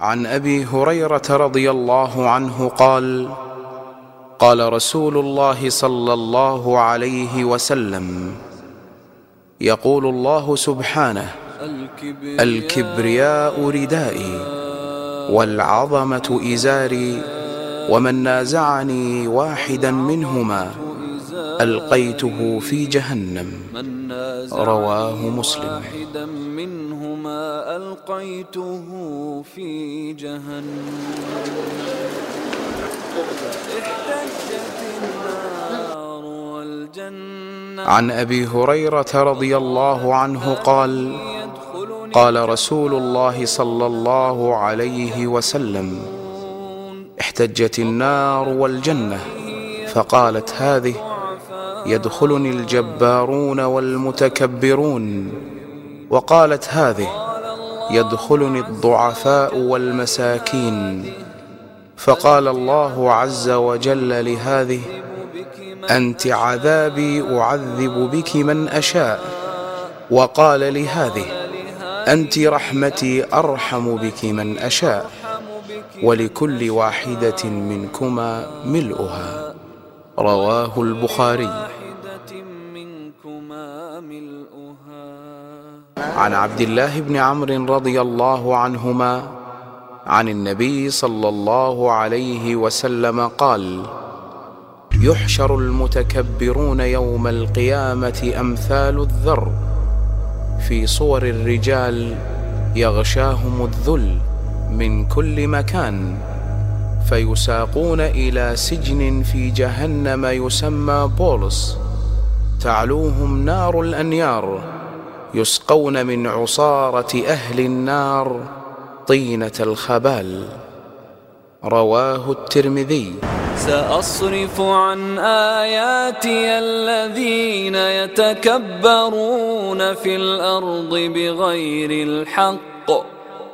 عن أبي هريرة رضي الله عنه قال قال رسول الله صلى الله عليه وسلم يقول الله سبحانه الكبرياء ردائي والعظمة إزاري ومن نازعني واحدا منهما ألقيته في جهنم. رواه مسلم. منهما ألقيته في جهنم. احتجت النار والجنة. عن أبي هريرة رضي الله عنه قال قال رسول الله صلى الله عليه وسلم احتجت النار والجنة فقالت هذه يدخلني الجبارون والمتكبرون. وقالت هذه يدخلني الضعفاء والمساكين. فقال الله عز وجل لهذه أنت عذابي أعذب بك من أشاء. وقال لهذه أنت رحمتي أرحم بك من أشاء. ولكل واحدة منكما ملؤها. رواه البخاري. عن عبد الله بن عمرو رضي الله عنهما عن النبي صلى الله عليه وسلم قال يحشر المتكبرون يوم القيامة أمثال الذر. في صور الرجال يغشاهم الذل من كل مكان. فيساقون إلى سجن في جهنم يسمى بولس. تعلوهم نار الأنيار يسقون من عصارة أهل النار طينة الخبال. رواه الترمذي. سأصرف عن آياتي الذين يتكبرون في الأرض بغير الحق.